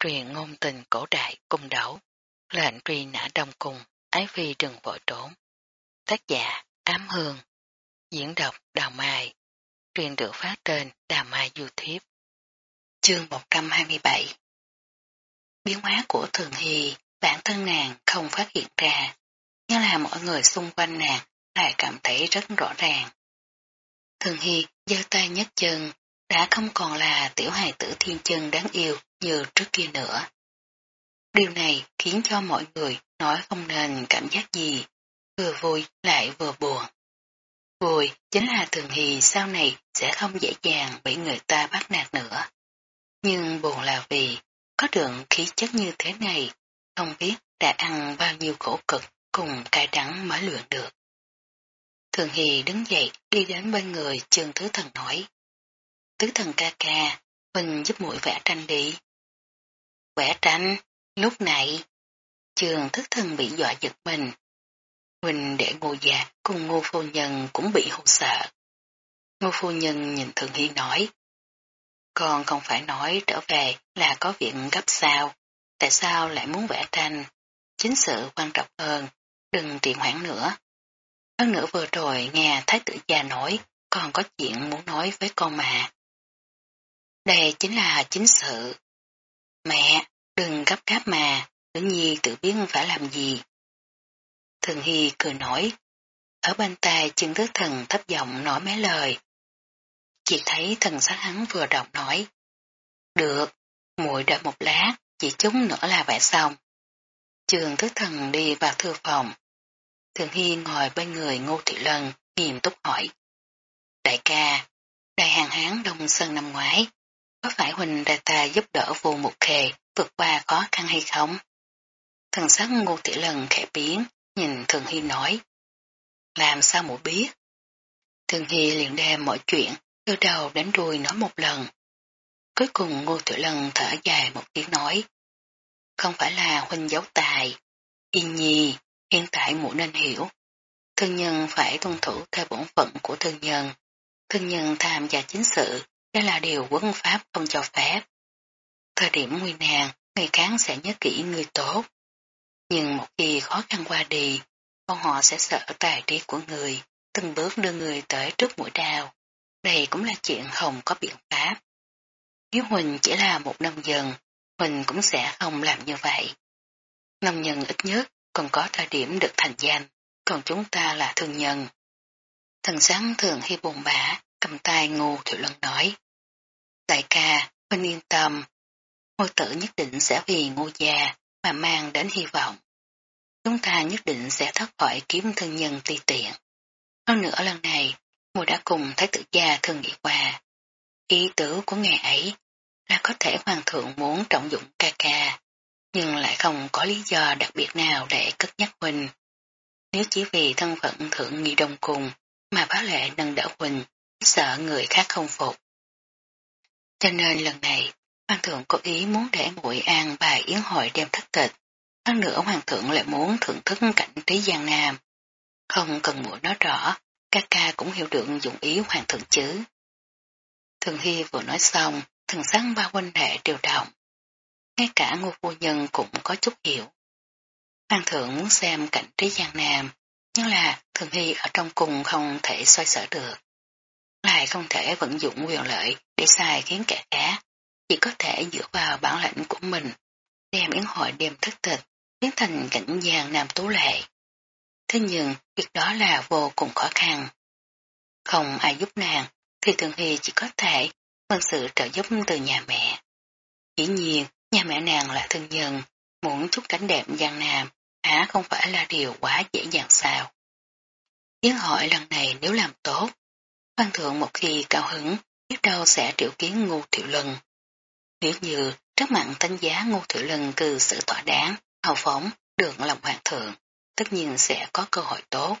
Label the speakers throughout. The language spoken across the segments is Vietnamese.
Speaker 1: truyền ngôn tình cổ đại cung đấu, lệnh truy nã đông cung, ái phi đừng vội trốn. Tác giả Ám Hương, diễn đọc Đào Mai, truyền được phát trên Đào Mai YouTube. Chương 127 Biến hóa của Thường Hy, bản thân nàng không phát hiện ra, nhưng là mọi người xung quanh nàng lại cảm thấy rất rõ ràng. Thường Hy giơ tay nhất chân, đã không còn là tiểu hài tử thiên chân đáng yêu như trước kia nữa. Điều này khiến cho mọi người nói không nên cảm giác gì, vừa vui lại vừa buồn. Vui chính là thường hì sau này sẽ không dễ dàng bị người ta bắt nạt nữa. Nhưng buồn là vì có được khí chất như thế này, không biết đã ăn bao nhiêu khổ cực cùng cay đắng mới luyện được. Thường Hì đứng dậy đi đến bên người trường thứ thần nói. Tứ thần ca ca, mình giúp mũi vẽ tranh đi. Vẽ tranh, lúc này, trường thức thân bị dọa giật mình. Huỳnh để ngô già cùng ngô phu nhân cũng bị hụt sợ. Ngô phu nhân nhìn Thường Hy nói. Con không phải nói trở về là có việc gấp sao, tại sao lại muốn vẽ tranh? Chính sự quan trọng hơn, đừng trì hoãn nữa. Hơn nữa vừa rồi nghe Thái tử già nói, còn có chuyện muốn nói với con mà. Đây chính là chính sự. Mẹ, đừng gấp gáp mà, nữ nhi tự biết phải làm gì. Thường Hy cười nói, ở bên tai chân tứ thần thấp giọng nói mấy lời. chị thấy thần sát hắn vừa đọc nói. Được, muội đợi một lát, chỉ chúng nữa là vẽ xong. Trường tứ thần đi vào thư phòng. Thường Hy ngồi bên người Ngô Thị Lân, nghiêm túc hỏi. Đại ca, đại hàng hán đông sơn năm ngoái, có phải Huỳnh đại ta giúp đỡ vô một khề vượt qua khó khăn hay không? Thần sắc ngô tỷ lần khẽ biến, nhìn Thường Hy nói. Làm sao mụ biết? Thường Hy liền đem mọi chuyện, từ đầu đến đuôi nói một lần. Cuối cùng ngô tiểu lần thở dài một tiếng nói. Không phải là huynh giấu tài. Yên nhi, hiện tại mụ nên hiểu. Thương nhân phải tuân thủ theo bổn phận của thương nhân. Thương nhân tham gia chính sự đây là điều quân pháp không cho phép. Thời điểm nguy nàng, người tháng sẽ nhớ kỹ người tốt. Nhưng một khi khó khăn qua đi, bọn họ sẽ sợ tài trí của người, từng bước đưa người tới trước mũi đào. Đây cũng là chuyện không có biện pháp. Nếu Huỳnh chỉ là một nông dân, Huỳnh cũng sẽ không làm như vậy. Nông nhân ít nhất còn có thời điểm được thành danh, còn chúng ta là thương nhân. Thần sáng thường hay buồn bã, cầm tay ngô thiệu lân nói. Đại ca, Huỳnh yên tâm, ngôi tử nhất định sẽ vì ngô gia mà mang đến hy vọng. Chúng ta nhất định sẽ thoát khỏi kiếm thân nhân ti tiện. Hơn nữa lần này, mùa đã cùng thái tử gia thương nghị qua. Ý tử của ngày ấy là có thể hoàng thượng muốn trọng dụng ca ca, nhưng lại không có lý do đặc biệt nào để cất nhắc huynh. Nếu chỉ vì thân phận thượng nghị đông cùng mà bá lệ nâng đỡ huynh, sợ người khác không phục. Cho nên lần này, hoàng thượng có ý muốn để muội an bài yến hội đem thất tịch. Hơn nữa hoàng thượng lại muốn thưởng thức cảnh trí giang nam. Không cần muội nói rõ, ca ca cũng hiểu được dụng ý hoàng thượng chứ. Thường Hy vừa nói xong, thần sắc ba huynh đệ đều động. Ngay cả ngô phu nhân cũng có chút hiểu. Hoàng thượng muốn xem cảnh trí giang nam, nhưng là Thường Hy ở trong cùng không thể xoay sở được lại không thể vận dụng quyền lợi để sai khiến kẻ khác, chỉ có thể dựa vào bản lĩnh của mình, đem yến hội đem thất tịch, biến thành cảnh giang nam tú lệ. Thế nhưng, việc đó là vô cùng khó khăn. Không ai giúp nàng, thì thường hy chỉ có thể mân sự trợ giúp từ nhà mẹ. Dĩ nhiên, nhà mẹ nàng là thân nhân, muốn chút cảnh đẹp giang nam, hả không phải là điều quá dễ dàng sao. Yến hội lần này nếu làm tốt, Hoàng thượng một khi cao hứng, biết đâu sẽ triệu kiến ngu thiệu lân. Nếu như trước mặt đánh giá Ngô thiệu lân cư sự thỏa đáng, hào phóng, được lòng hoàng thượng, tất nhiên sẽ có cơ hội tốt.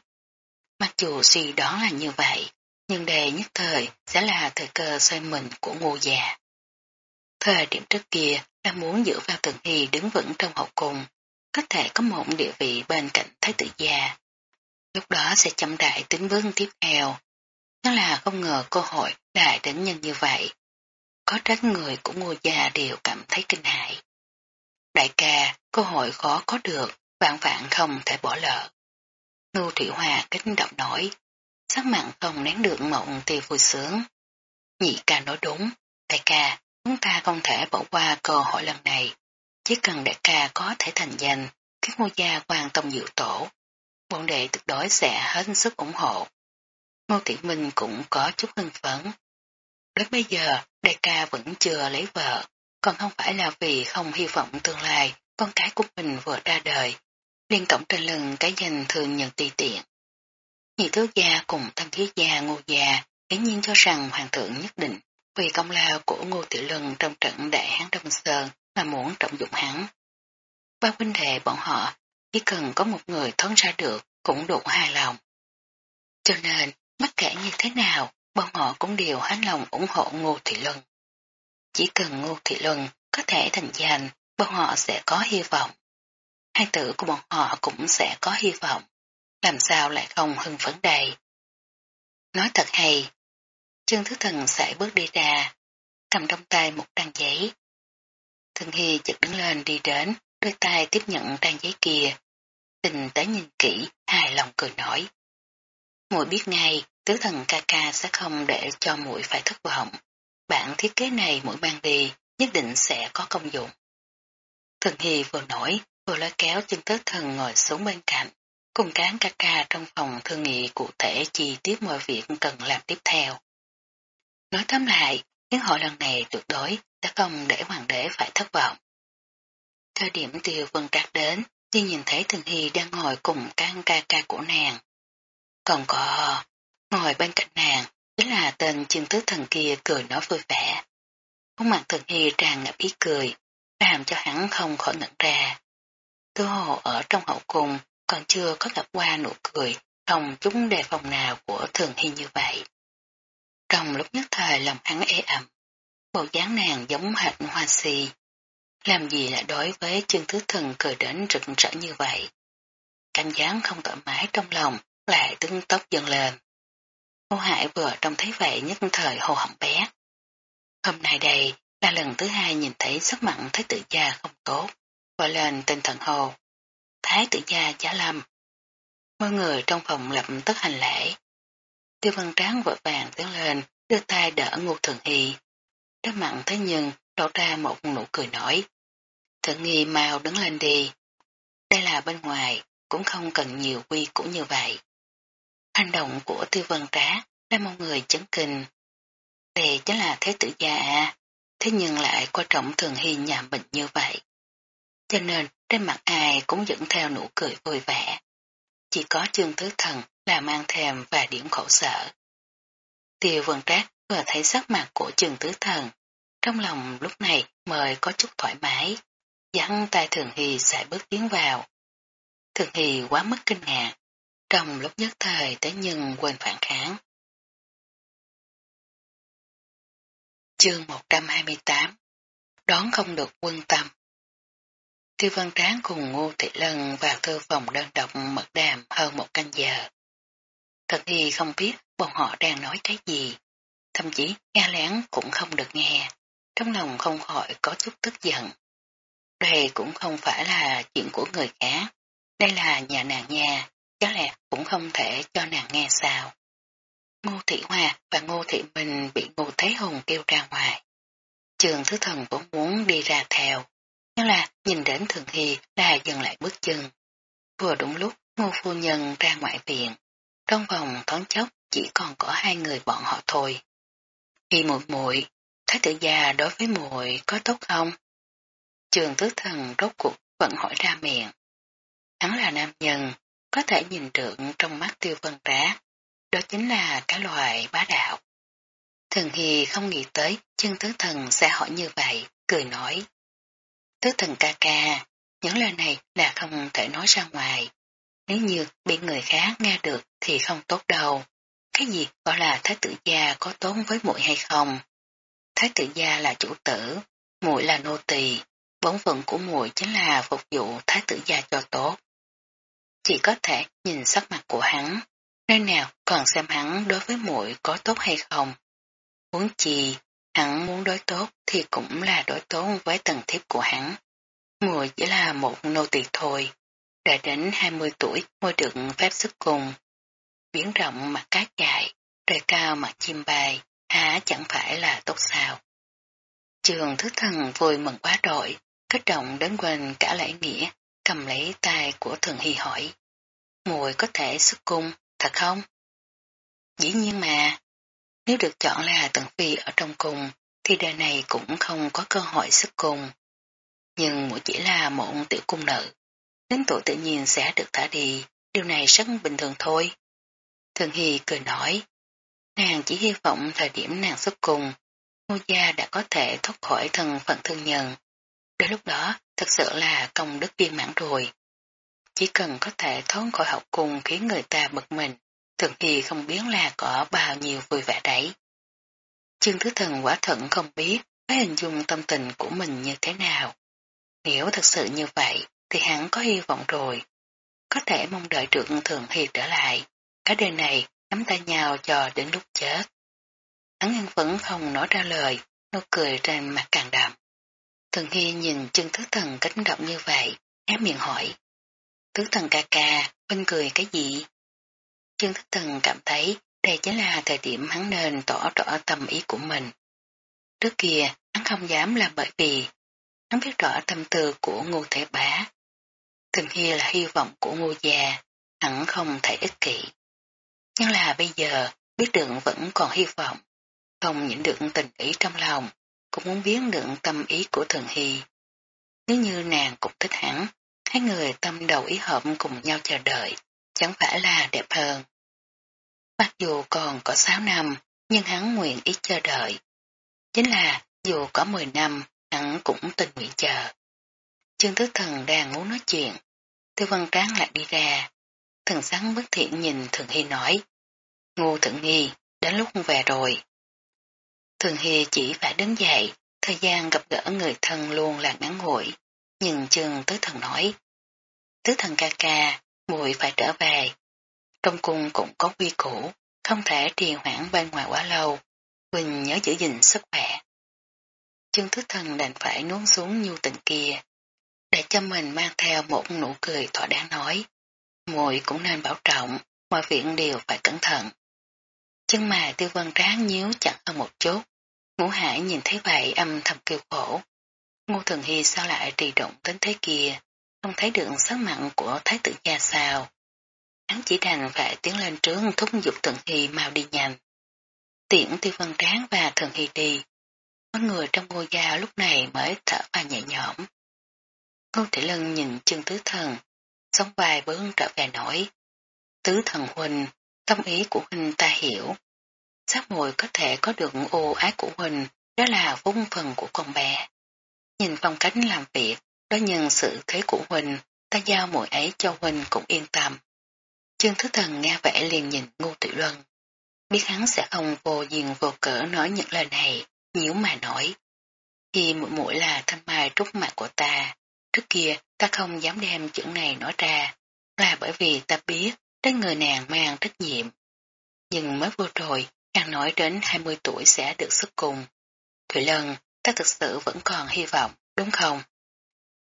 Speaker 1: Mặc dù suy đoán là như vậy, nhưng đề nhất thời sẽ là thời cơ xoay mình của ngô già. Thời điểm trước kia là muốn giữ vào tường hy đứng vững trong hậu cung, có thể có một địa vị bên cạnh thái tử già. Lúc đó sẽ chậm đại tính bước tiếp theo, nó là không ngờ cơ hội đại đến nhân như vậy. Có trách người của ngô gia đều cảm thấy kinh hại. đại ca, cơ hội khó có được, vạn vạn không thể bỏ lỡ. Ngưu Thủy Hòa kích động nổi, sắc mặn không nén được mộng thì vui sướng. Nhị ca nói đúng, đại ca, chúng ta không thể bỏ qua cơ hội lần này. Chỉ cần đại ca có thể thành danh, các ngôi gia quan tông dự tổ, bọn đệ tuyệt đối sẽ hết sức ủng hộ. Ngô Thị Minh cũng có chút hưng phấn. Đến bây giờ, đại ca vẫn chưa lấy vợ, còn không phải là vì không hy vọng tương lai con cái của mình vừa ra đời. Liên tổng trên lưng cái danh thường nhận tùy tiện. Nhị thứ gia cùng tam thiếu gia ngô gia hiển nhiên cho rằng hoàng thượng nhất định vì công lao của ngô tiểu lân trong trận đại hán Đông Sơn mà muốn trọng dụng hắn. Ba huynh đệ bọn họ chỉ cần có một người thoát ra được cũng đủ hài lòng. Cho nên, bất kể như thế nào, bọn họ cũng đều hết lòng ủng hộ Ngô Thị Luân. Chỉ cần Ngô Thị Luân có thể thành danh, bọn họ sẽ có hy vọng. Hai tử của bọn họ cũng sẽ có hy vọng. Làm sao lại không hưng phấn đầy. Nói thật hay, Trương Thứ Thần sẽ bước đi ra, cầm trong tay một trang giấy. Thường Hy chợt đứng lên đi đến, đôi tay tiếp nhận trang giấy kia. Tình tới nhìn kỹ, hài lòng cười nói muội biết ngay, tứ thần ca ca sẽ không để cho muội phải thất vọng. Bản thiết kế này muội mang đi, nhất định sẽ có công dụng. Thần Hy vừa nổi, vừa lôi kéo chân tứ thần ngồi xuống bên cạnh, cùng cán ca ca trong phòng thương nghị cụ thể chi tiết mọi việc cần làm tiếp theo. Nói tóm lại, những hội lần này tuyệt đối sẽ không để hoàng đế phải thất vọng. Thời điểm tiêu vân trạc đến, đi nhìn thấy Thường Hy đang ngồi cùng cán ca ca của nàng. Còn có, ngồi bên cạnh nàng, chính là tên chương tứ thần kia cười nói vui vẻ. Khuôn mặt Thường Hy tràn ngập ý cười, làm cho hắn không khỏi ngẩn ra. Tư hồ ở trong hậu cung còn chưa có gặp qua nụ cười không chúng đề phòng nào của Thường Hy như vậy. Trong lúc nhất thời lòng hắn ê ẩm, bộ dáng nàng giống hệt hoa si, làm gì lại đối với chương thứ thần cười đến rực rỡ như vậy. Cảm giác không thoải mái trong lòng lại tương tóc dần lên. Ngô Hải vừa trông thấy vậy nhất thời hồ hỏng bé. Hôm nay đây là lần thứ hai nhìn thấy sắc mặn thái tử gia không tốt, gọi lên tinh thần hồ. Thái tử gia giá lâm. Mọi người trong phòng lập tức hành lễ. Tiêu văn tráng vội vàng tiến lên, đưa tay đỡ ngô thường y. Đáp mặn thế nhưng lộ ra một nụ cười nổi. Thượng nghi mau đứng lên đi. Đây là bên ngoài, cũng không cần nhiều quy cũng như vậy. Hành động của tiêu vân trá là một người chấn kinh. Đây chính là thế tử gia à, thế nhưng lại qua trọng thường hy nhà bệnh như vậy. Cho nên trên mặt ai cũng dẫn theo nụ cười vui vẻ. Chỉ có chương thứ thần là mang thèm và điểm khổ sở. Tiêu vân trác vừa thấy sắc mặt của trường tứ thần, trong lòng lúc này mời có chút thoải mái, dặn tay Thường Hy sẽ bước tiến vào. Thường Hy quá mất kinh ngạc, trong lúc nhất thời tới nhưng quên phản kháng. Chương 128 Đón không được quân tâm Tiêu Văn Tráng cùng Ngô Thị Lân vào thư phòng đơn độc mật đàm hơn một canh giờ. Thật thì không biết bọn họ đang nói cái gì, thậm chí nghe lén cũng không được nghe, trong lòng không khỏi có chút tức giận. Đây cũng không phải là chuyện của người khác, đây là nhà nàng nhà, chắc lẽ cũng không thể cho nàng nghe sao. Ngô Thị Hoa và Ngô Thị Minh bị Ngô Thế Hùng kêu ra ngoài. Trường Thứ Thần cũng muốn đi ra theo, nhưng là nhìn đến Thường Hy là dừng lại bước chân. Vừa đúng lúc Ngô Phu Nhân ra ngoại viện, trong vòng thoáng chốc chỉ còn có hai người bọn họ thôi. Khi muội muội, thái tử gia đối với muội có tốt không? Trường Thứ thần rốt cuộc vẫn hỏi ra miệng. Hắn là nam nhân, có thể nhìn được trong mắt tiêu vân trá. Đó chính là cái loại bá đạo. Thường Hy không nghĩ tới chân tứ thần sẽ hỏi như vậy, cười nói. Tứ thần ca ca, những lời này là không thể nói ra ngoài. Nếu như bị người khác nghe được thì không tốt đâu. Cái gì gọi là thái tử gia có tốn với muội hay không? Thái tử gia là chủ tử, muội là nô tỳ, bổn phận của muội chính là phục vụ thái tử gia cho tốt. Chỉ có thể nhìn sắc mặt của hắn, nơi nào còn xem hắn đối với muội có tốt hay không. Muốn chi, hắn muốn đối tốt thì cũng là đối tốt với tầng thiếp của hắn. muội chỉ là một nô tỳ thôi, đã đến 20 tuổi mới được phép sức cùng. Biển rộng mặt cá chạy, trời cao mặt chim bay, há chẳng phải là tốt sao. Trường thức thần vui mừng quá đội, kích động đến quên cả lễ nghĩa, cầm lấy tay của thường hy hỏi. Mùi có thể xuất cung, thật không? Dĩ nhiên mà, nếu được chọn là tần phi ở trong cung, thì đời này cũng không có cơ hội xuất cung. Nhưng mỗi chỉ là một tiểu cung nữ, đến tuổi tự nhiên sẽ được thả đi, điều này rất bình thường thôi. Thường Hy cười nói, nàng chỉ hy vọng thời điểm nàng xuất cung, ngô gia đã có thể thoát khỏi thân phận thương nhân. Đến lúc đó, thật sự là công đức viên mãn rồi. Chỉ cần có thể thoát khỏi học cùng khiến người ta bực mình, Thường thì không biết là có bao nhiêu vui vẻ đấy. Chương Thứ Thần quả thận không biết phải hình dung tâm tình của mình như thế nào. Nếu thật sự như vậy, thì hắn có hy vọng rồi. Có thể mong đợi được Thường Hy trở lại. Cả đời này nắm tay nhau cho đến lúc chết. Hắn nhân vẫn không nói ra lời, nụ cười trên mặt càng đậm. Thường Hy nhìn chân Thứ Thần kích động như vậy, ép miệng hỏi. Thứ Thần ca ca, bên cười cái gì? Chân tứ Thần cảm thấy đây chính là thời điểm hắn nên tỏ rõ tâm ý của mình. Trước kia, hắn không dám làm bởi vì hắn biết rõ tâm tư của ngô thể bá. Thường Hy là hy vọng của ngô già, hắn không thể ích kỷ. Nhưng là bây giờ, biết được vẫn còn hy vọng, không nhịn được tình ý trong lòng, cũng muốn biến được tâm ý của Thường Hy. Nếu như nàng cũng thích hắn, hai người tâm đầu ý hợp cùng nhau chờ đợi, chẳng phải là đẹp hơn. Mặc dù còn có 6 năm, nhưng hắn nguyện ý chờ đợi. Chính là dù có 10 năm, hắn cũng tình nguyện chờ. Trương tứ Thần đang muốn nói chuyện, Tư Văn Tráng lại đi ra. Thần sáng bất thiện nhìn Thường Hy nói, ngu Thượng Nghi, đến lúc về rồi. Thường Hy chỉ phải đứng dậy, thời gian gặp gỡ người thân luôn là ngắn ngủi, nhưng trường Tứ Thần nói, Tứ Thần ca ca, muội phải trở về. Trong cung cũng có quy củ, không thể trì hoãn bên ngoài quá lâu. Quỳnh nhớ giữ gìn sức khỏe. Chương tứ thần đành phải nuốt xuống nhu tình kia, để cho mình mang theo một nụ cười thỏa đáng nói. Muội cũng nên bảo trọng, mọi việc đều phải cẩn thận. Chân mà tiêu vân tráng nhíu chặt hơn một chút. Ngũ hải nhìn thấy vậy âm thầm kêu khổ. Ngô Thường Hy sao lại trì động đến thế kia, không thấy được sắc mặn của thái tử gia sao. Hắn chỉ đành phải tiến lên trước thúc giục Thường Hy mau đi nhanh. Tiễn tiêu vân tráng và Thường Hy đi. mấy người trong ngôi gia lúc này mới thở và nhẹ nhõm. Ngô Thị Lân nhìn chân tứ thần, sống vài bước trở về nổi. Tứ thần huynh, tâm ý của huynh ta hiểu. Sắp ngồi có thể có được ô ái của huynh, đó là vung phần của con bé. Nhìn phong cách làm việc, đó nhân sự thế của huynh, ta giao mùi ấy cho huynh cũng yên tâm. Trương thứ Thần nghe vẻ liền nhìn Ngô Tự Luân. Biết hắn sẽ không vô duyên vô cỡ nói những lời này, nhíu mà nói. Khi mũi mũi là thanh mai trúc mặt của ta, trước kia ta không dám đem chuyện này nói ra, là bởi vì ta biết cái người nàng mang trách nhiệm. Nhưng mới vừa rồi, nàng nói đến 20 tuổi sẽ được xuất cùng. Thủy Lân, ta thực sự vẫn còn hy vọng, đúng không?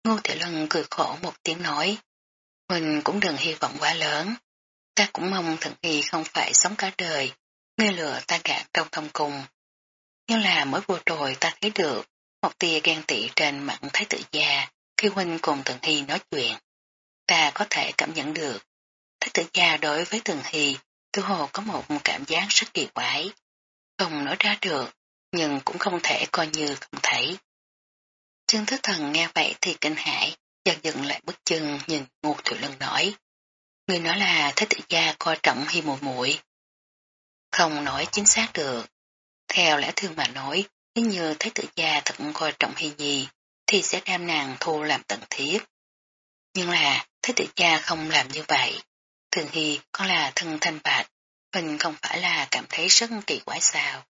Speaker 1: Ngô Thị Lân cười khổ một tiếng nói, mình cũng đừng hy vọng quá lớn. Ta cũng mong thần y không phải sống cả đời, ngươi lừa ta gạt trong thông cung. Nhưng là mới vừa rồi ta thấy được một tia ghen tị trên mặt thái tử gia khi huynh cùng thần hy nói chuyện. Ta có thể cảm nhận được. Thái tử gia đối với tường hy tư hồ có một cảm giác rất kỳ quái. Không nói ra được, nhưng cũng không thể coi như không thấy. Trương Thứ Thần nghe vậy thì kinh hãi, dần dần lại bước chân nhìn Ngô Thủy Lân nói. Người nói là Thế tử gia coi trọng hi mùi muội Không nói chính xác được. Theo lẽ thương mà nói, nếu như Thế tử gia thật coi trọng hi nhi, thì sẽ đem nàng thu làm tận thiết. Nhưng là Thế tử gia không làm như vậy. Thường hi con là thân thanh bạch, mình không phải là cảm thấy rất kỳ quái sao.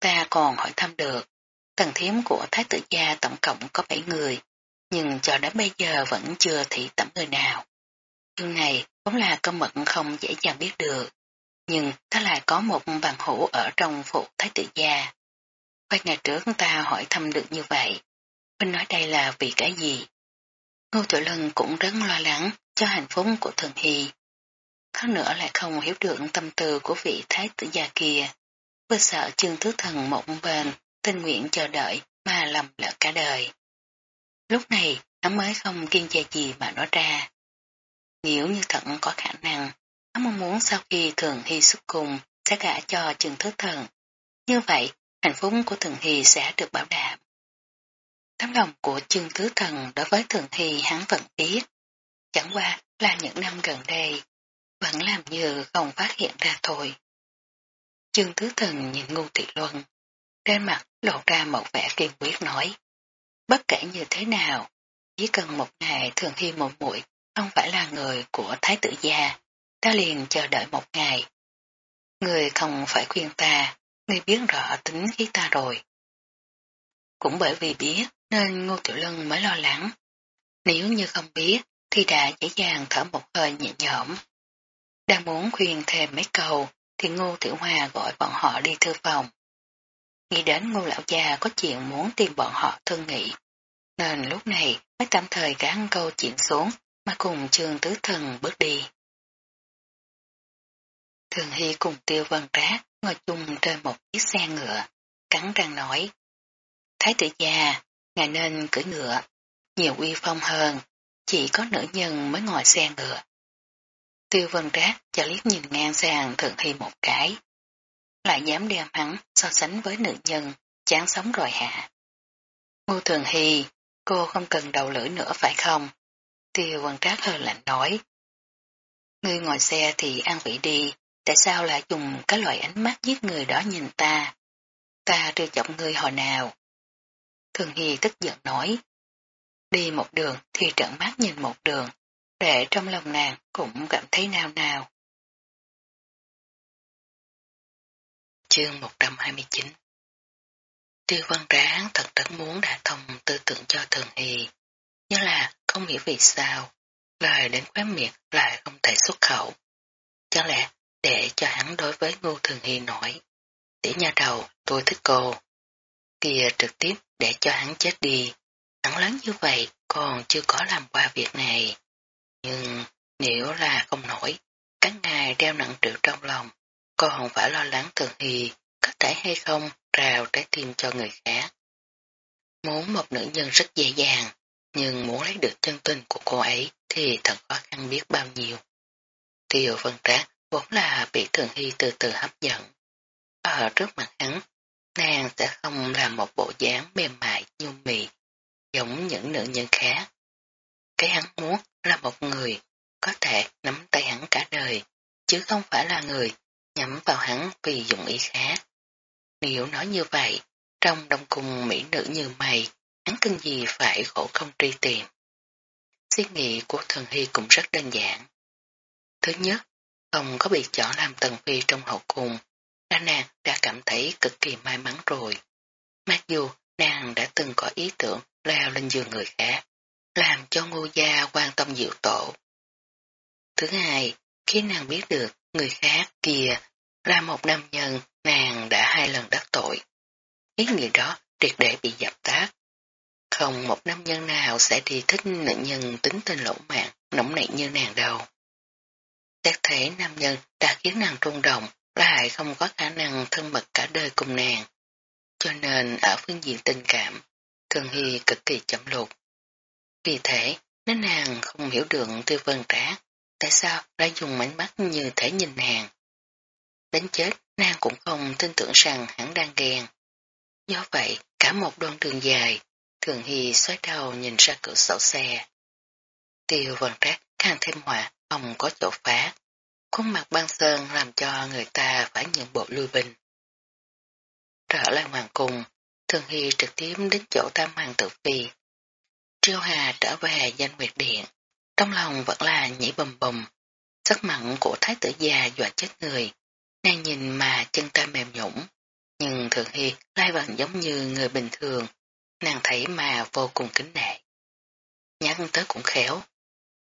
Speaker 1: Ta còn hỏi thăm được, tầng thiếm của Thái tử gia tổng cộng có 7 người, nhưng cho đến bây giờ vẫn chưa thị tẩm người nào. Chương này cũng là cơ mật không dễ dàng biết được, nhưng ta lại có một bằng hữu ở trong phụ thái tử gia. Vài ngày trước ta hỏi thăm được như vậy, mình nói đây là vì cái gì? Ngô Tiểu Lân cũng rất lo lắng cho hạnh phúc của Thường Hy. Khác nữa lại không hiểu được tâm tư của vị thái tử già kia. bất sợ chương thứ thần mộng bền, tình nguyện chờ đợi mà lầm lỡ cả đời. Lúc này, hắn mới không kiên trì gì mà nói ra. Nếu như thận có khả năng, hắn mong muốn sau khi Thường Hy xuất cùng sẽ gả cho trường thức thần. Như vậy, hạnh phúc của Thường Hy sẽ được bảo đảm. Tấm lòng của chương thứ thần đối với Thường Hy hắn vẫn biết. Chẳng qua là những năm gần đây, vẫn làm như không phát hiện ra thôi. Chương thứ thần nhìn ngu thị luân, trên mặt lộ ra một vẻ kiên quyết nói. Bất kể như thế nào, chỉ cần một ngày Thường Hy một muội không phải là người của Thái tử gia, ta liền chờ đợi một ngày. Người không phải khuyên ta, người biết rõ tính khí ta rồi. Cũng bởi vì biết, nên Ngô Tiểu Lân mới lo lắng. Nếu như không biết, thì đã dễ dàng thở một hơi nhẹ nhõm. Đang muốn khuyên thêm mấy câu, thì Ngô Tiểu Hoa gọi bọn họ đi thư phòng. Nghĩ đến Ngô Lão Gia có chuyện muốn tìm bọn họ thương nghị, nên lúc này mới tạm thời gắn câu chuyện xuống mà cùng trường tứ thần bước đi. Thường Hy cùng Tiêu Vân Trác ngồi chung trên một chiếc xe ngựa, cắn răng nói. Thái tử gia, ngài nên cưỡi ngựa, nhiều uy phong hơn, chỉ có nữ nhân mới ngồi xe ngựa. Tiêu vân trác chả liếc nhìn ngang sang Thượng thi một cái. Lại dám đem hắn so sánh với nữ nhân, chán sống rồi hả? Ngô Thường Hy, cô không cần đầu lưỡi nữa phải không? Tiêu vân trác hơi lạnh nói. Ngươi ngồi xe thì ăn vị đi, tại sao lại dùng cái loại ánh mắt giết người đó nhìn ta? Ta trêu chọc ngươi hồi nào? Thường Hy tức giận nói. Đi một đường thì trận mắt nhìn một đường, để trong lòng nàng cũng cảm thấy nào nào. Chương 129 Tiêu văn ráng thật rất muốn đã thông tư tưởng cho Thường hì, nhưng là không hiểu vì sao, lời đến khóe miệng lại không thể xuất khẩu. Chẳng lẽ để cho hắn đối với Ngô Thường hì nổi, tỉ nha đầu tôi thích cô, kia trực tiếp để cho hắn chết đi. Hắn lớn như vậy còn chưa có làm qua việc này. Nhưng nếu là không nổi, các ngài đeo nặng triệu trong lòng, cô không phải lo lắng thường thì có thể hay không rào trái tim cho người khác. Muốn một nữ nhân rất dễ dàng, nhưng muốn lấy được chân tình của cô ấy thì thật khó khăn biết bao nhiêu. Tiêu vân trác vốn là bị thường hy từ từ hấp dẫn. Ở trước mặt hắn, nàng sẽ không là một bộ dáng mềm mại nhu mì, giống những nữ nhân khác. Cái hắn muốn là một người có thể nắm tay hắn cả đời, chứ không phải là người nhắm vào hắn vì dụng ý khác. Nếu nói như vậy, trong đông cung mỹ nữ như mày, hắn cần gì phải khổ không tri tìm. Suy nghĩ của thần hy cũng rất đơn giản. Thứ nhất, không có bị chọn làm tần phi trong hậu cung, là nàng đã cảm thấy cực kỳ may mắn rồi. Mặc dù nàng đã từng có ý tưởng leo lên giường người khác, làm cho ngô gia quan tâm diệu tổ. Thứ hai, khi nàng biết được người khác kia là một nam nhân nàng đã hai lần đắc tội. Ý nghĩa đó triệt để bị dập tắt. Không một nam nhân nào sẽ đi thích nữ nhân tính tình lỗ mạng, nóng nảy như nàng đâu. Xét thể nam nhân đã khiến nàng rung động, lại không có khả năng thân mật cả đời cùng nàng. Cho nên ở phương diện tình cảm, Thường Hy cực kỳ chậm lụt. Vì thế, nên nàng không hiểu được tư vân trác, tại sao lại dùng mảnh mắt như thể nhìn nàng. Đến chết, nàng cũng không tin tưởng rằng hắn đang ghen. Do vậy, cả một đoạn đường dài, Thường Hy xoay đầu nhìn ra cửa sổ xe. Tiêu vân trác càng thêm họa, không có chỗ phá. Khuôn mặt băng sơn làm cho người ta phải nhận bộ lui bình Trở lại hoàng cung, Thường Hy trực tiếp đến chỗ tam hoàng tử phi. Triêu Hà trở về danh nguyệt điện, trong lòng vẫn là nhảy bầm bầm. Sắc mặn của thái tử già dọa chết người, nàng nhìn mà chân ta mềm nhũng. Nhưng Thường Hy lai vẫn giống như người bình thường, nàng thấy mà vô cùng kính nệ. Nhắc tới cũng khéo.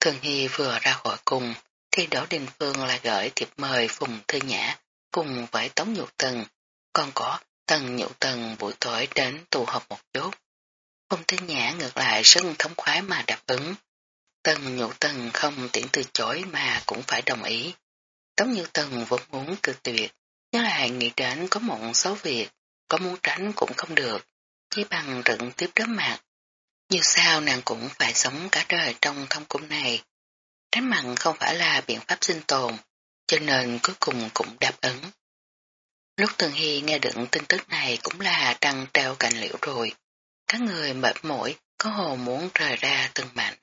Speaker 1: Thường Hy vừa ra khỏi cung, thì Đỗ Đình Phương lại gửi thiệp mời Phùng Thư Nhã cùng với Tống Nhục Tần, còn có Tần Nhụ Tần buổi tối đến tụ họp một chút. Không thế Nhã ngược lại rất thống khoái mà đáp ứng, Tần nhụ tần không tiện từ chối mà cũng phải đồng ý. Tống như tần vẫn muốn cự tuyệt, nhớ lại nghĩ đến có một số việc, có muốn tránh cũng không được, chỉ bằng rựng tiếp đấm mặt. Như sao nàng cũng phải sống cả đời trong thông cung này. Tránh mặn không phải là biện pháp sinh tồn, cho nên cuối cùng cũng đáp ứng. Lúc Tường Hy nghe được tin tức này cũng là trăng treo cành liễu rồi. Các người mệt mỏi, có hồ muốn rời ra từng mạnh.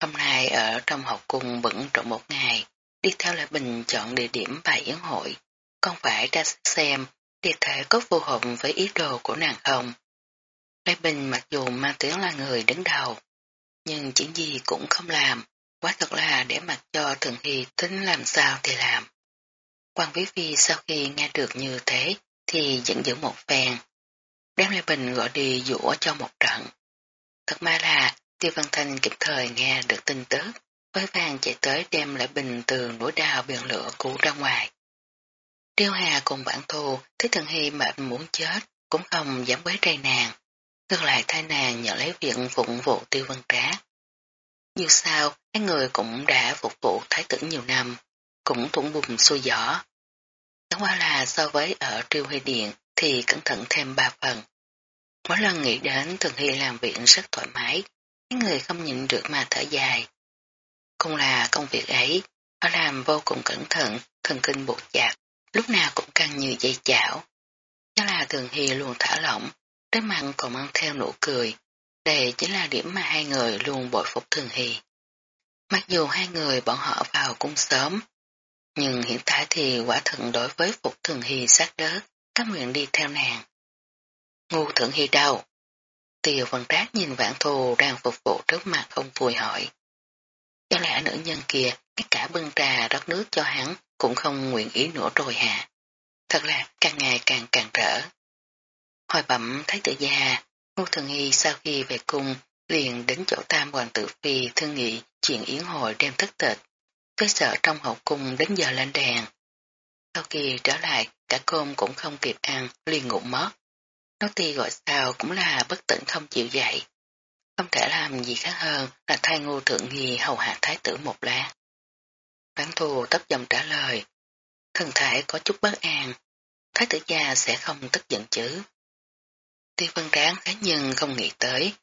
Speaker 1: Hôm nay ở trong học cung bận trộn một ngày, đi theo lại bình chọn địa điểm bài yến hội, còn phải ra xem địa thể có phù hợp với ý đồ của nàng không. Lê Bình mặc dù mang tiếng là người đứng đầu, nhưng chuyện gì cũng không làm, quá thật là để mặc cho Thường Hy tính làm sao thì làm. Quan Quý Phi sau khi nghe được như thế thì dẫn dữ một phen, đem Lê Bình gọi đi dũa cho một trận. Thật may là Tiêu Văn Thanh kịp thời nghe được tin tức, với vàng chạy tới đem lại bình từ núi đào biển lửa cứu ra ngoài. Tiêu Hà cùng bản thù thấy Thần Hy mệt muốn chết, cũng không dám quấy trai nàng. Ngược lại thay nàng nhận lấy viện phụng vụ Tiêu Văn Trá. Dù sao, hai người cũng đã phục vụ thái tử nhiều năm, cũng thủng bùm xuôi gió. Chẳng qua là so với ở Triều Huy Điện thì cẩn thận thêm ba phần. Mỗi lần nghĩ đến Thường Hy làm việc rất thoải mái, mấy người không nhịn được mà thở dài. Cũng là công việc ấy, họ làm vô cùng cẩn thận, thần kinh buộc chặt, lúc nào cũng căng như dây chảo. Đó là Thường Hy luôn thả lỏng, đến mặt còn mang theo nụ cười. Đây chính là điểm mà hai người luôn bội phục Thường Hy. Mặc dù hai người bọn họ vào cung sớm, nhưng hiện tại thì quả thận đối với Phục Thường Hy sát đớt, cam nguyện đi theo nàng. Ngu Thượng Hy đâu? Tiều Văn Trác nhìn Vạn thù đang phục vụ trước mặt không vui hỏi. Cho lẽ nữ nhân kia, cái cả bưng trà rót nước cho hắn cũng không nguyện ý nữa rồi hả? Thật là càng ngày càng càng rỡ. Hồi bẩm thấy tự gia, Ngô Thường Hy sau khi về cung liền đến chỗ tam hoàng tử phi thương nghị chuyện yến hội đem thất tịch. Với sợ trong hậu cung đến giờ lên đèn. Sau khi trở lại, cả cơm cũng không kịp ăn, liền ngủ mất. Nó ti gọi sao cũng là bất tỉnh không chịu dậy. Không thể làm gì khác hơn là thay ngô thượng nghi hầu hạ thái tử một lá. Phán thù tấp dòng trả lời. Thần thể có chút bất an. Thái tử gia sẽ không tức giận chứ. Ti vân ráng cá nhưng không nghĩ tới.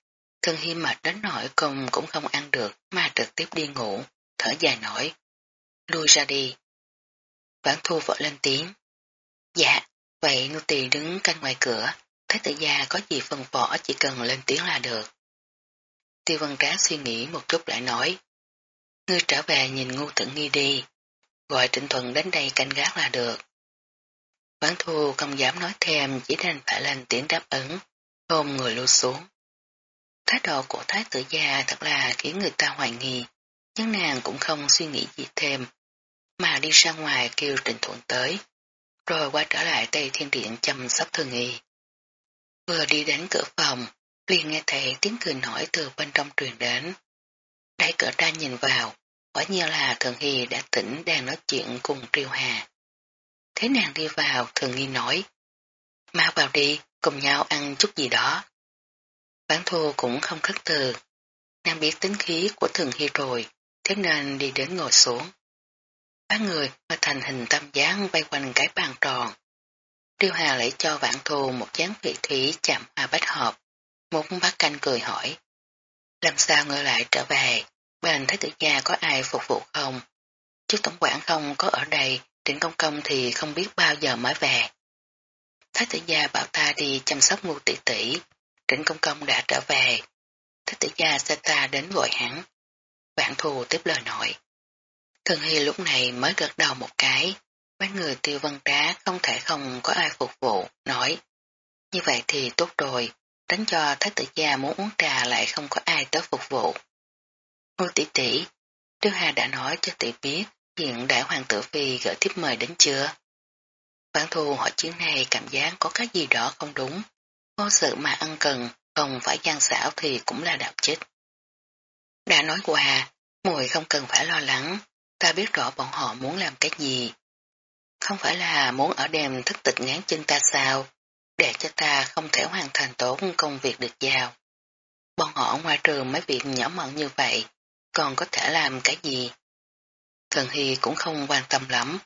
Speaker 1: Thân hi mệt đến nỗi cơm cũng không ăn được mà trực tiếp đi ngủ, thở dài nổi. Lui ra đi. Vãn thu vội lên tiếng. Dạ, vậy nô tỳ đứng canh ngoài cửa, Thái tử gia có gì phân phỏ chỉ cần lên tiếng là được. Tiêu văn trá suy nghĩ một chút lại nói. Ngươi trở về nhìn ngu thượng nghi đi, gọi trịnh thuần đến đây canh gác là được. Bán thu không dám nói thêm chỉ đành phải lên tiếng đáp ứng, ôm người lưu xuống. Thái độ của thái tử gia thật là khiến người ta hoài nghi, nhưng nàng cũng không suy nghĩ gì thêm, mà đi ra ngoài kêu trịnh thuận tới, rồi qua trở lại Tây Thiên Điện chăm sóc thương nghi. Vừa đi đến cửa phòng, liền nghe thấy tiếng cười nổi từ bên trong truyền đến. Đẩy cửa ra nhìn vào, quả nhiên là Thường Hy đã tỉnh đang nói chuyện cùng Triều Hà. Thế nàng đi vào, Thường Nghi nói, mau vào đi, cùng nhau ăn chút gì đó. Bán thua cũng không khất từ, nàng biết tính khí của Thường Hy rồi, thế nên đi đến ngồi xuống. Ba người mà thành hình tam giác bay quanh cái bàn tròn, Tiêu Hà lấy cho Vạn thù một chén vị thủy chạm hoa bách hợp. Một Bác canh cười hỏi. Làm sao ngươi lại trở về? Bên thái tử gia có ai phục vụ không? Chứ tổng quản không có ở đây, trịnh công công thì không biết bao giờ mới về. Thái tử gia bảo ta đi chăm sóc ngu tỷ tỷ, trịnh công công đã trở về. Thái tử gia sẽ ta đến gọi hắn. Vạn thù tiếp lời nội. Thường Hy lúc này mới gật đầu một cái, Mấy người tiêu văn trá không thể không có ai phục vụ, nói. Như vậy thì tốt rồi, đánh cho thái tử gia muốn uống trà lại không có ai tới phục vụ. Ngô tỷ tỷ, tiêu Hà đã nói cho tỷ biết hiện đại hoàng tử phi gửi tiếp mời đến chưa? Bản thu hỏi chuyến này cảm giác có cái gì đó không đúng. Vô sự mà ăn cần, không phải gian xảo thì cũng là đạo chết. Đã nói qua, mùi không cần phải lo lắng, ta biết rõ bọn họ muốn làm cái gì, không phải là muốn ở đêm thức tịch ngán chân ta sao, để cho ta không thể hoàn thành tốt công việc được giao. Bọn họ ngoài trường mấy việc nhỏ mọn như vậy, còn có thể làm cái gì? Thần Hy cũng không quan tâm lắm.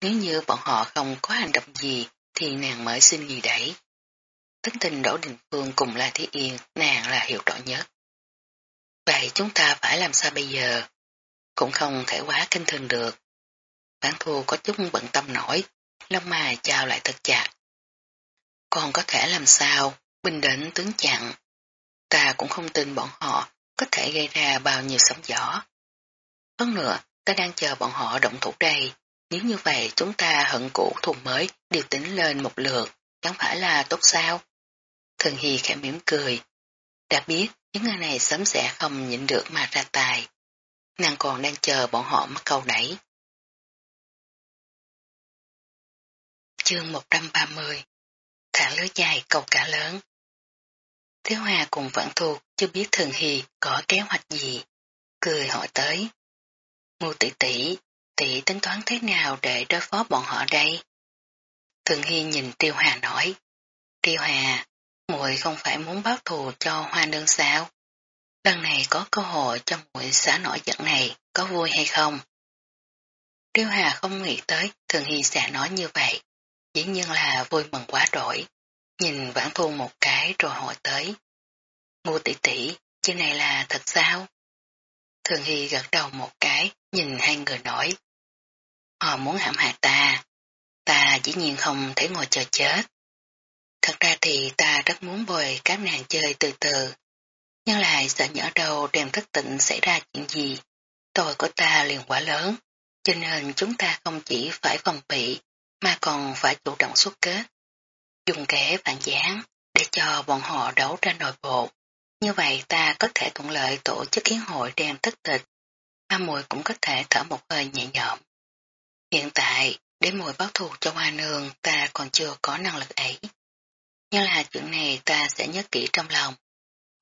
Speaker 1: Nếu như bọn họ không có hành động gì thì nàng mới xin gì đấy. Tính tình Đỗ Đình Phương cùng là Thí Yên nàng là hiểu rõ nhất. Vậy chúng ta phải làm sao bây giờ? Cũng không thể quá kinh thường được. Bản thu có chút bận tâm nổi, lông mày trao lại thật chặt. Còn có thể làm sao, bình định tướng chặn. Ta cũng không tin bọn họ có thể gây ra bao nhiêu sóng gió. Hơn nữa, ta đang chờ bọn họ động thủ đây. Nếu như vậy chúng ta hận cũ thù mới điều tính lên một lượt, chẳng phải là tốt sao? Thường Hy khẽ mỉm cười. Đã biết những người này sớm sẽ không nhịn được mà ra tài. Nàng còn đang chờ bọn họ mắc câu đẩy. Chương 130 Thả lưới dài cầu cả lớn Thiếu Hòa cùng Vãn Thu chưa biết Thường Hy có kế hoạch gì. Cười hỏi tới. Ngô tỷ tỷ, tỷ tính toán thế nào để đối phó bọn họ đây? Thường Hy nhìn Tiêu Hà nói. Tiêu Hà, muội không phải muốn báo thù cho Hoa Nương sao? Lần này có cơ hội cho buổi xả nổi giận này, có vui hay không? Tiêu Hà không nghĩ tới Thường Hy sẽ nói như vậy. Dĩ nhiên là vui mừng quá đổi. Nhìn vãn thu một cái rồi hỏi tới. Ngô tỷ tỷ, chuyện này là thật sao? Thường Hy gật đầu một cái, nhìn hai người nói. Họ muốn hãm hại ta. Ta dĩ nhiên không thể ngồi chờ chết. Thật ra thì ta rất muốn bồi các nàng chơi từ từ. Nhưng lại sợ nhỡ đầu đêm thất tịnh xảy ra chuyện gì. Tội của ta liền quá lớn. Cho nên chúng ta không chỉ phải phòng bị, mà còn phải chủ động xuất kết. Dùng kẻ phản gián để cho bọn họ đấu ra nội bộ. Như vậy ta có thể thuận lợi tổ chức kiến hội đem thất tịch, mà mùi cũng có thể thở một hơi nhẹ nhõm. Hiện tại, để mùi báo thù cho hoa nương ta còn chưa có năng lực ấy. Nhưng là chuyện này ta sẽ nhớ kỹ trong lòng.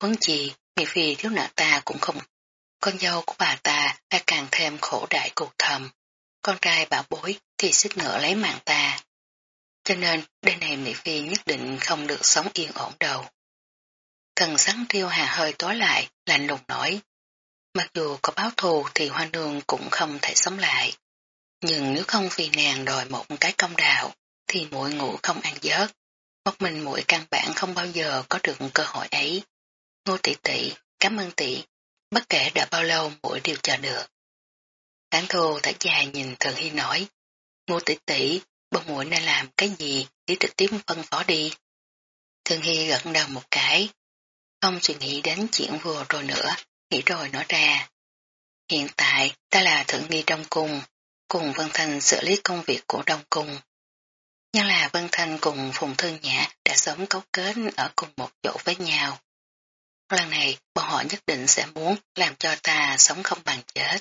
Speaker 1: Huấn chi, nghị phi thiếu nợ ta cũng không. Con dâu của bà ta đã càng thêm khổ đại cuộc thầm. Con trai bà bối thì xích ngựa lấy mạng ta. Cho nên, đây này Mỹ Phi nhất định không được sống yên ổn đâu. Thần sắn tiêu hà hơi tối lại, lạnh lùng nói. Mặc dù có báo thù thì hoa nương cũng không thể sống lại. Nhưng nếu không vì nàng đòi một cái công đạo, thì muội ngủ không ăn giấc. Một mình muội căn bản không bao giờ có được cơ hội ấy. Ngô tỷ tỷ, cảm ơn tỷ, bất kể đã bao lâu mỗi đều chờ được. Tán thù thở dài nhìn Thường Hy nói, Ngô tỷ tỷ, bọn muội nên làm cái gì, để trực tiếp phân phó đi. Thường Hy gật đầu một cái, không suy nghĩ đến chuyện vừa rồi nữa, nghĩ rồi nói ra. Hiện tại ta là thượng nghi trong cung, cùng Vân Thanh xử lý công việc của Đông Cung. Nhưng là Vân Thanh cùng Phùng Thư Nhã đã sớm cấu kết ở cùng một chỗ với nhau. Lần này bọn họ nhất định sẽ muốn làm cho ta sống không bằng chết.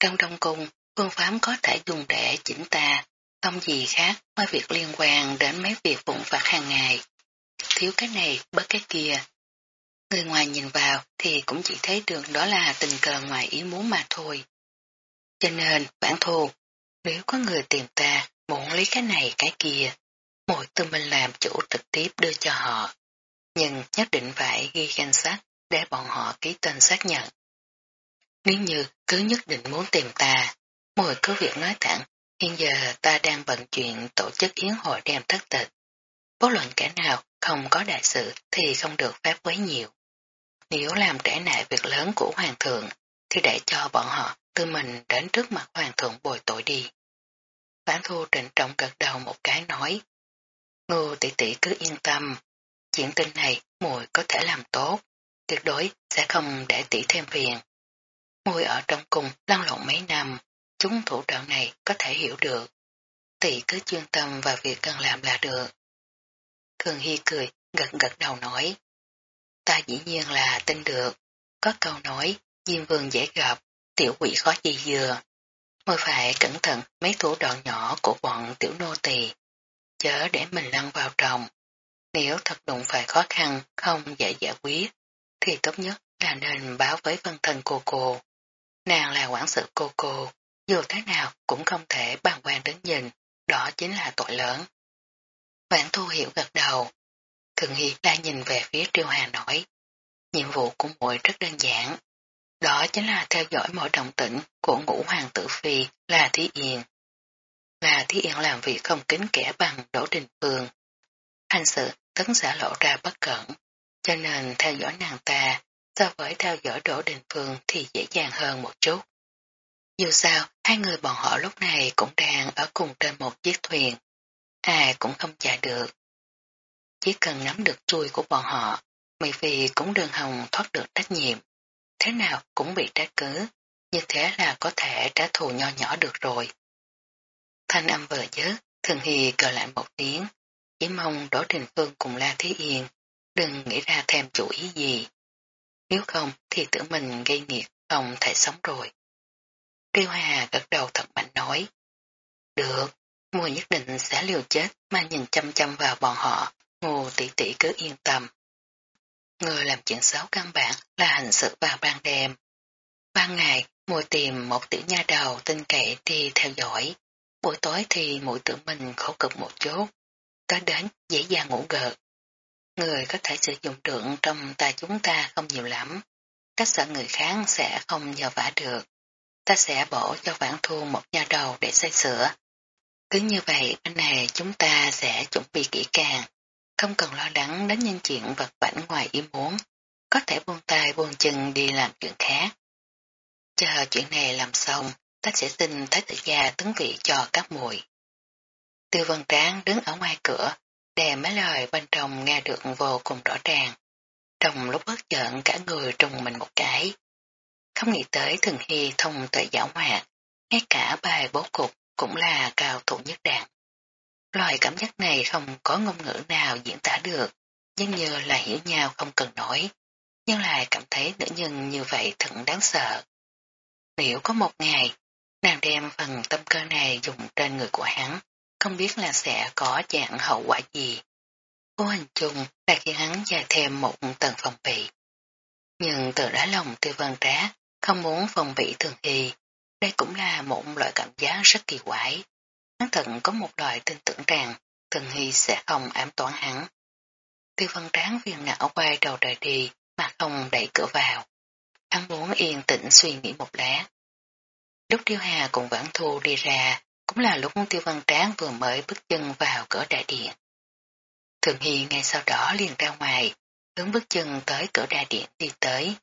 Speaker 1: Trong Đông Cung, phương pháp có thể dùng để chỉnh ta, không gì khác ngoài việc liên quan đến mấy việc vụn vặt hàng ngày. Thiếu cái này bớt cái kia Người ngoài nhìn vào thì cũng chỉ thấy được đó là tình cờ ngoài ý muốn mà thôi. Cho nên, bản thù, nếu có người tìm ta muốn lấy cái này cái kia, mỗi tư mình làm chủ trực tiếp đưa cho họ. Nhưng nhất định phải ghi danh sách để bọn họ ký tên xác nhận. Nếu như cứ nhất định muốn tìm ta, mỗi cứ việc nói thẳng, hiện giờ ta đang bận chuyện tổ chức yến hội đem thất tịch. Bất luận kẻ nào không có đại sự thì không được phép quấy nhiều. Nếu làm trễ nại việc lớn của hoàng thượng, thì để cho bọn họ tư mình đến trước mặt hoàng thượng bồi tội đi. Phán thu trịnh trọng gật đầu một cái nói, Ngô tỷ tỷ cứ yên tâm, chuyện tình này mùi có thể làm tốt, tuyệt đối sẽ không để tỷ thêm phiền. Mùi ở trong cùng lăn lộn mấy năm, chúng thủ đoạn này có thể hiểu được. Tỷ cứ chuyên tâm vào việc cần làm là được. Thường Hy cười, gật gật đầu nói. Ta dĩ nhiên là tin được. Có câu nói, diêm vương dễ gặp, tiểu quỷ khó gì dừa. Mới phải cẩn thận mấy thủ đoạn nhỏ của bọn tiểu nô tỳ, chớ để mình lăn vào trồng. Nếu thật đụng phải khó khăn không dễ giải quyết, thì tốt nhất là nên báo với vân thân cô cô. Nàng là quản sự cô cô, dù thế nào cũng không thể bàn quan đến nhìn, đó chính là tội lớn. Vãn thu hiểu gật đầu, Thường hiệp đang nhìn về phía Triêu Hà nói, nhiệm vụ của muội rất đơn giản. Đó chính là theo dõi mọi động tĩnh của ngũ hoàng tử phi là Thí Yên. Là Thí Yên làm việc không kính kẻ bằng Đỗ Đình Phương. Hành sự tấn giả lộ ra bất cẩn, cho nên theo dõi nàng ta so với theo dõi Đỗ Đình Phương thì dễ dàng hơn một chút. Dù sao, hai người bọn họ lúc này cũng đang ở cùng trên một chiếc thuyền. Ai cũng không chạy được. Chỉ cần nắm được chui của bọn họ, Mỹ Phi cũng đừng hồng thoát được trách nhiệm. Thế nào cũng bị trách cứ, như thế là có thể trả thù nho nhỏ được rồi. Thanh âm vừa dứt, Thường Hy cờ lại một tiếng, chỉ mong Đỗ Trình Phương cùng La Thế Yên, đừng nghĩ ra thêm chủ ý gì. Nếu không thì tự mình gây nghiệt, không thể sống rồi. Tiêu Hà gật đầu thật mạnh nói. Được, mùa nhất định sẽ liều chết mà nhìn chăm chăm vào bọn họ, ngô tỷ tỷ cứ yên tâm. Người làm chuyện xấu căn bản là hành sự vào ban đêm. Ban ngày, mùa tìm một tiểu nha đầu tinh cậy đi theo dõi. Buổi tối thì mũi tự mình khổ cực một chút có đến dễ dàng ngủ gợt. Người có thể sử dụng được trong tay chúng ta không nhiều lắm. các sợ người khác sẽ không nhờ vả được. Ta sẽ bổ cho vãn thu một nhà đầu để xây sửa. Cứ như vậy bên này chúng ta sẽ chuẩn bị kỹ càng. Không cần lo lắng đến những chuyện vật vảnh ngoài ý muốn. Có thể buông tay buông chân đi làm chuyện khác. Chờ chuyện này làm xong, ta sẽ xin thái tử gia tấn vị cho các muội. Tư vân tráng đứng ở ngoài cửa, đè mấy lời bên trong nghe được vô cùng rõ ràng. Trong lúc bất chợn cả người trùng mình một cái. Không nghĩ tới thường hy thông tuệ giáo hoạt, ngay cả bài bố cục cũng là cao thủ nhất đạn. Loại cảm giác này không có ngôn ngữ nào diễn tả được, nhưng như là hiểu nhau không cần nói, nhưng lại cảm thấy nữ nhân như vậy thật đáng sợ. Nếu có một ngày, nàng đem phần tâm cơ này dùng trên người của hắn, không biết là sẽ có dạng hậu quả gì. Vô hình chung là khiến hắn dài thêm một tầng phòng bị. Nhưng từ đá lòng tiêu văn trá, không muốn phòng bị thường hy, đây cũng là một loại cảm giác rất kỳ quái. Hắn thận có một loại tin tưởng rằng thường hy sẽ không ám toán hắn. Tiêu văn tráng viên não quay đầu rời đi mà không đẩy cửa vào. Hắn muốn yên tĩnh suy nghĩ một lát. Lúc Tiêu Hà cùng Vãn Thu đi ra, cũng là lúc Tiêu Văn Tráng vừa mới bước chân vào cửa đại điện. Thường Hy ngay sau đó liền ra ngoài, hướng bước chân tới cửa đại điện đi tới.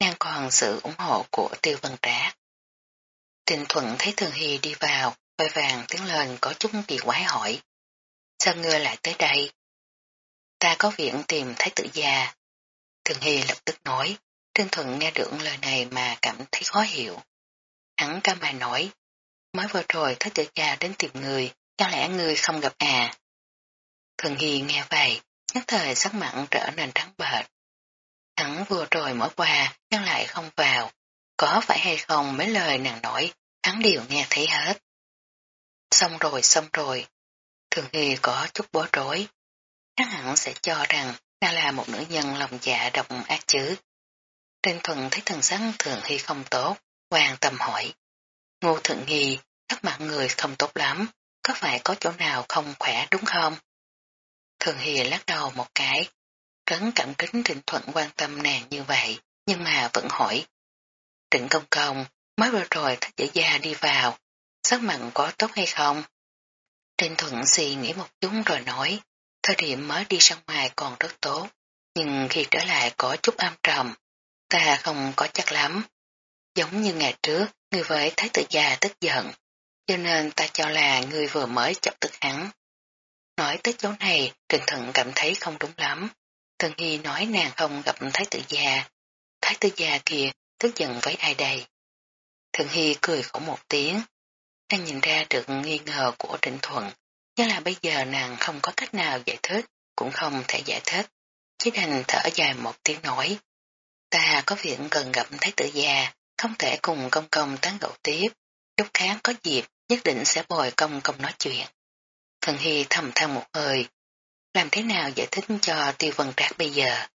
Speaker 1: Nàng còn sự ủng hộ của Tiêu Văn Tráng. Trình Thuận thấy Thường Hy đi vào, vội vàng tiếng lên có chút kỳ quái hỏi. Sao ngươi lại tới đây? Ta có viện tìm Thái tử già. Thường Hy lập tức nói, Trình Thuận nghe được lời này mà cảm thấy khó hiểu. Hắn ca mày nói, mới vừa rồi thất tử già đến tìm người, chẳng lẽ người không gặp à. Thường Hy nghe vậy, nhất thời sắc mặn trở nên trắng bệch. Hắn vừa rồi mở qua, nhưng lại không vào. Có phải hay không mấy lời nàng nói, hắn đều nghe thấy hết. Xong rồi, xong rồi. Thường Hy có chút bối rối. Hắn hẳn sẽ cho rằng nàng là một nữ nhân lòng dạ độc ác chứ. Trên thuần thấy thần sắc Thường Hy không tốt, quan tâm hỏi. Ngô Thượng Nghi, sắc mặt người không tốt lắm, có phải có chỗ nào không khỏe đúng không? Thường Hì lắc đầu một cái, trấn cảm kính Trịnh Thuận quan tâm nàng như vậy, nhưng mà vẫn hỏi. Trịnh Công Công, mới vừa rồi thất dễ gia đi vào, sắc mặn có tốt hay không? Trịnh Thuận suy nghĩ một chút rồi nói, thời điểm mới đi ra ngoài còn rất tốt, nhưng khi trở lại có chút âm trầm, ta không có chắc lắm. Giống như ngày trước, người với thái tử già tức giận, cho nên ta cho là người vừa mới chọc tức hắn. Nói tới chỗ này, Trần Thận cảm thấy không đúng lắm. Thần Hy nói nàng không gặp thái tử già. Thái tử già kìa, tức giận với ai đây? Thần Hy cười khổ một tiếng. Nàng nhìn ra được nghi ngờ của Trịnh Thuận, nhưng là bây giờ nàng không có cách nào giải thích, cũng không thể giải thích. Chỉ đành thở dài một tiếng nói. Ta có việc cần gặp thái tử già, không thể cùng công công tán gẫu tiếp. Lúc khác có dịp, nhất định sẽ bồi công công nói chuyện. Thần Hy thầm than một hơi. Làm thế nào giải thích cho tiêu vân trác bây giờ?